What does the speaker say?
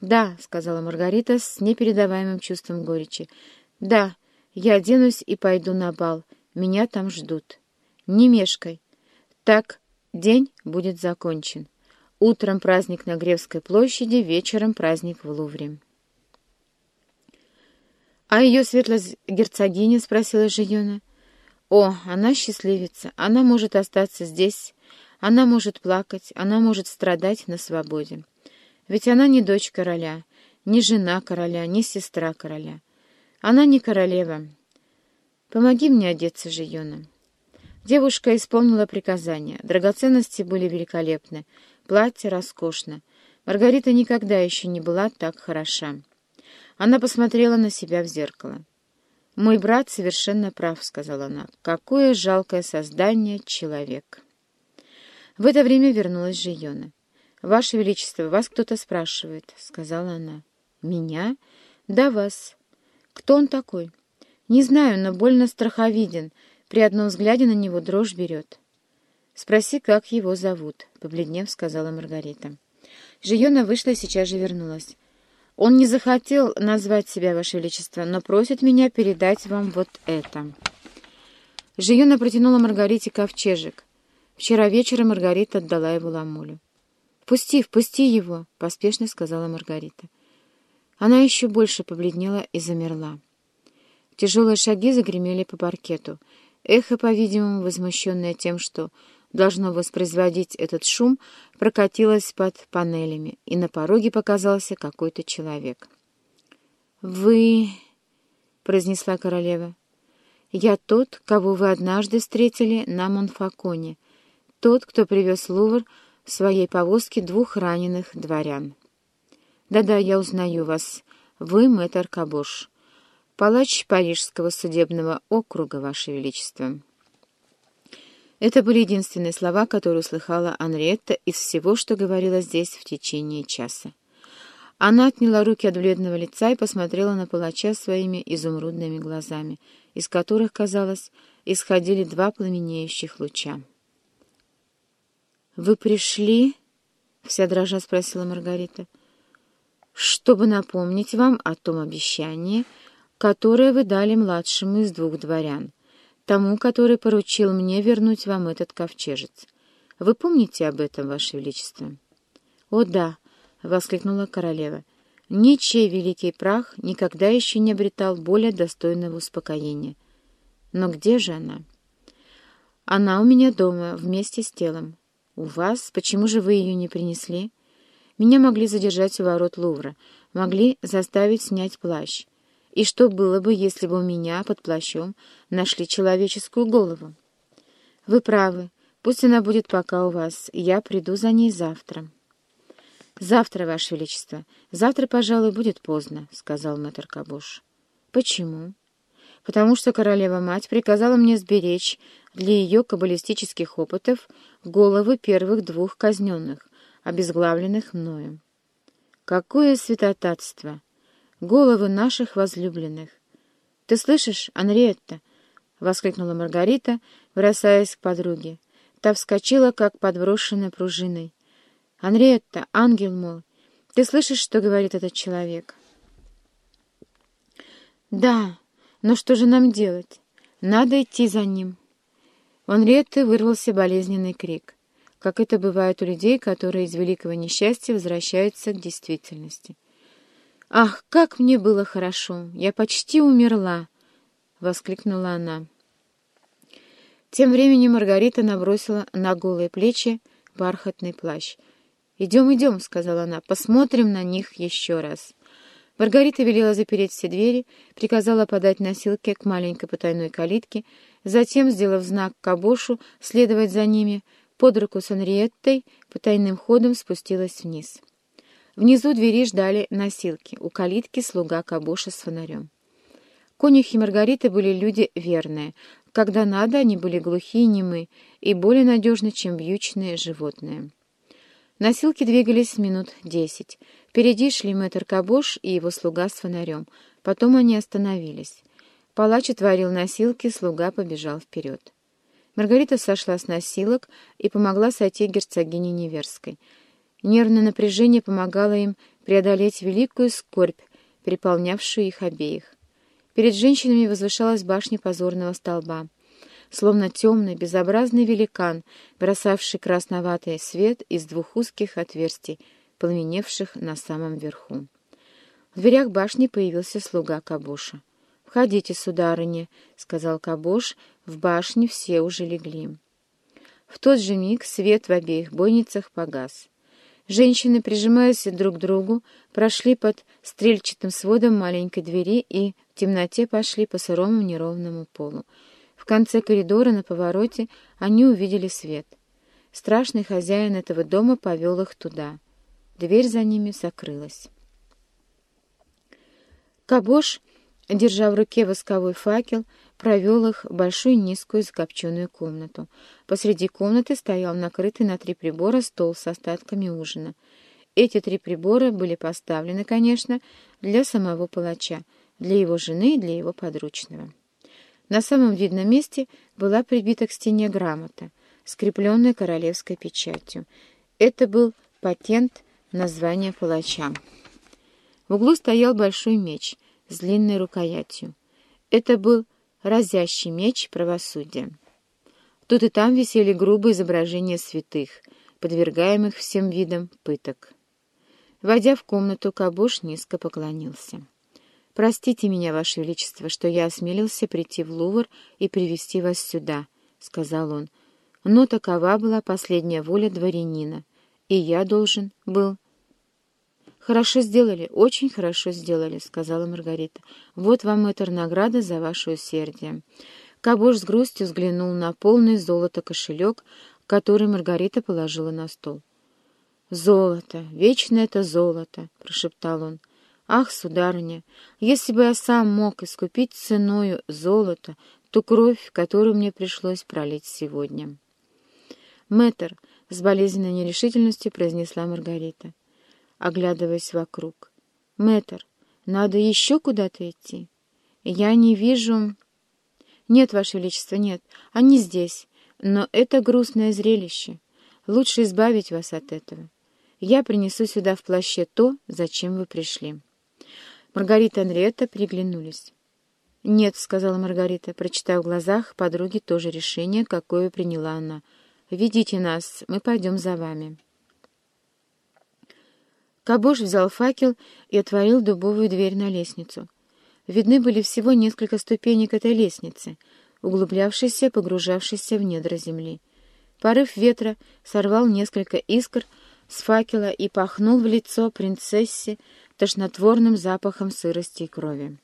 «Да», — сказала Маргарита с непередаваемым чувством горечи. «Да, я оденусь и пойду на бал. Меня там ждут. Не мешкай. Так день будет закончен. Утром праздник на Гревской площади, вечером праздник в Лувре». «А ее светлость герцогиня?» — спросила Жиона. «О, она счастливица. Она может остаться здесь. Она может плакать. Она может страдать на свободе. Ведь она не дочь короля, не жена короля, не сестра короля. Она не королева. Помоги мне одеться, Жиона». Девушка исполнила приказание. Драгоценности были великолепны. Платье роскошно. Маргарита никогда еще не была так хороша. Она посмотрела на себя в зеркало. «Мой брат совершенно прав», — сказала она. «Какое жалкое создание человек!» В это время вернулась Жиона. «Ваше Величество, вас кто-то спрашивает», — сказала она. «Меня? Да, вас. Кто он такой?» «Не знаю, но больно страховиден. При одном взгляде на него дрожь берет». «Спроси, как его зовут», — побледнев сказала Маргарита. Жиона вышла и сейчас же вернулась. Он не захотел назвать себя, Ваше Величество, но просит меня передать вам вот это». Жиона протянула Маргарите ковчежек. Вчера вечером Маргарита отдала его Ламулю. «Пусти, впусти его!» — поспешно сказала Маргарита. Она еще больше побледнела и замерла. Тяжелые шаги загремели по паркету. Эхо, по-видимому, возмущенное тем, что должно воспроизводить этот шум, прокатилась под панелями, и на пороге показался какой-то человек. «Вы...» — произнесла королева. «Я тот, кого вы однажды встретили на Монфаконе, тот, кто привез Лувр своей повозке двух раненых дворян. Да-да, я узнаю вас. Вы мэтр Кабош, палач Парижского судебного округа, Ваше Величество». Это были единственные слова, которые услыхала Анриетта из всего, что говорила здесь в течение часа. Она отняла руки от бледного лица и посмотрела на палача своими изумрудными глазами, из которых, казалось, исходили два пламенеющих луча. «Вы пришли?» — вся дрожа спросила Маргарита. «Чтобы напомнить вам о том обещании, которое вы дали младшему из двух дворян, тому, который поручил мне вернуть вам этот ковчежец. Вы помните об этом, Ваше Величество?» «О, да!» — воскликнула королева. «Ничей великий прах никогда еще не обретал более достойного успокоения. Но где же она?» «Она у меня дома, вместе с телом. У вас? Почему же вы ее не принесли?» «Меня могли задержать у ворот Лувра, могли заставить снять плащ». И что было бы, если бы у меня под плащом нашли человеческую голову? Вы правы. Пусть она будет пока у вас. Я приду за ней завтра. Завтра, Ваше Величество. Завтра, пожалуй, будет поздно, — сказал мэтр Кабуш. Почему? Потому что королева-мать приказала мне сберечь для ее каббалистических опытов головы первых двух казненных, обезглавленных мною. Какое святотатство! головы наших возлюбленных. — Ты слышишь, Анриетта? — воскликнула Маргарита, бросаясь к подруге. Та вскочила, как подброшенная пружиной. — Анриетта, ангел мой, ты слышишь, что говорит этот человек? — Да, но что же нам делать? Надо идти за ним. У Анриетты вырвался болезненный крик, как это бывает у людей, которые из великого несчастья возвращаются к действительности. — «Ах, как мне было хорошо! Я почти умерла!» — воскликнула она. Тем временем Маргарита набросила на голые плечи бархатный плащ. «Идем, идем», — сказала она, — «посмотрим на них еще раз». Маргарита велела запереть все двери, приказала подать носилки к маленькой потайной калитке, затем, сделав знак Кабошу, следовать за ними, под руку с Анриеттой потайным ходом спустилась вниз. Внизу двери ждали носилки, у калитки слуга Кабоша с фонарем. Конюхи Маргариты были люди верные. Когда надо, они были глухие и немы, и более надежны, чем вьючные животные. Носилки двигались минут десять. Впереди шли мэтр Кабош и его слуга с фонарем. Потом они остановились. Палач отворил носилки, слуга побежал вперед. Маргарита сошла с носилок и помогла сойти герцогине Неверской — Нервное напряжение помогало им преодолеть великую скорбь, переполнявшую их обеих. Перед женщинами возвышалась башня позорного столба, словно темный, безобразный великан, бросавший красноватый свет из двух узких отверстий, пламеневших на самом верху. В дверях башни появился слуга Кабоша. «Входите, сударыня», — сказал Кабош, — «в башне все уже легли». В тот же миг свет в обеих бойницах погас. Женщины, прижимаясь друг к другу, прошли под стрельчатым сводом маленькой двери и в темноте пошли по сырому неровному полу. В конце коридора на повороте они увидели свет. Страшный хозяин этого дома повел их туда. Дверь за ними закрылась. Кабош, держа в руке восковой факел, провел их в большую низкую закопченную комнату. Посреди комнаты стоял накрытый на три прибора стол с остатками ужина. Эти три прибора были поставлены, конечно, для самого палача, для его жены и для его подручного. На самом видном месте была прибита к стене грамота, скрепленная королевской печатью. Это был патент названия палача. В углу стоял большой меч с длинной рукоятью. Это был разящий меч правосудия. Тут и там висели грубые изображения святых, подвергаемых всем видам пыток. Войдя в комнату, Кабуш низко поклонился. «Простите меня, Ваше Величество, что я осмелился прийти в Лувр и привести вас сюда», — сказал он. «Но такова была последняя воля дворянина, и я должен был...» «Хорошо сделали, очень хорошо сделали», — сказала Маргарита. «Вот вам эта награда за ваше усердие». Кабош с грустью взглянул на полный золото кошелек, который Маргарита положила на стол. «Золото! Вечно это золото!» — прошептал он. «Ах, сударыня, если бы я сам мог искупить ценою золото ту кровь, которую мне пришлось пролить сегодня». «Мэтр!» — с болезненной нерешительностью произнесла Маргарита оглядываясь вокруг. «Мэтр, надо еще куда-то идти. Я не вижу...» «Нет, Ваше Величество, нет, они здесь. Но это грустное зрелище. Лучше избавить вас от этого. Я принесу сюда в плаще то, зачем вы пришли». Маргарита и Анриетта переглянулись. «Нет», — сказала Маргарита, прочитав в глазах подруги то же решение, какое приняла она. «Ведите нас, мы пойдем за вами». Кабош взял факел и отворил дубовую дверь на лестницу. Видны были всего несколько ступенек этой лестницы, углублявшейся, погружавшейся в недра земли. Порыв ветра сорвал несколько искр с факела и пахнул в лицо принцессе тошнотворным запахом сырости и крови.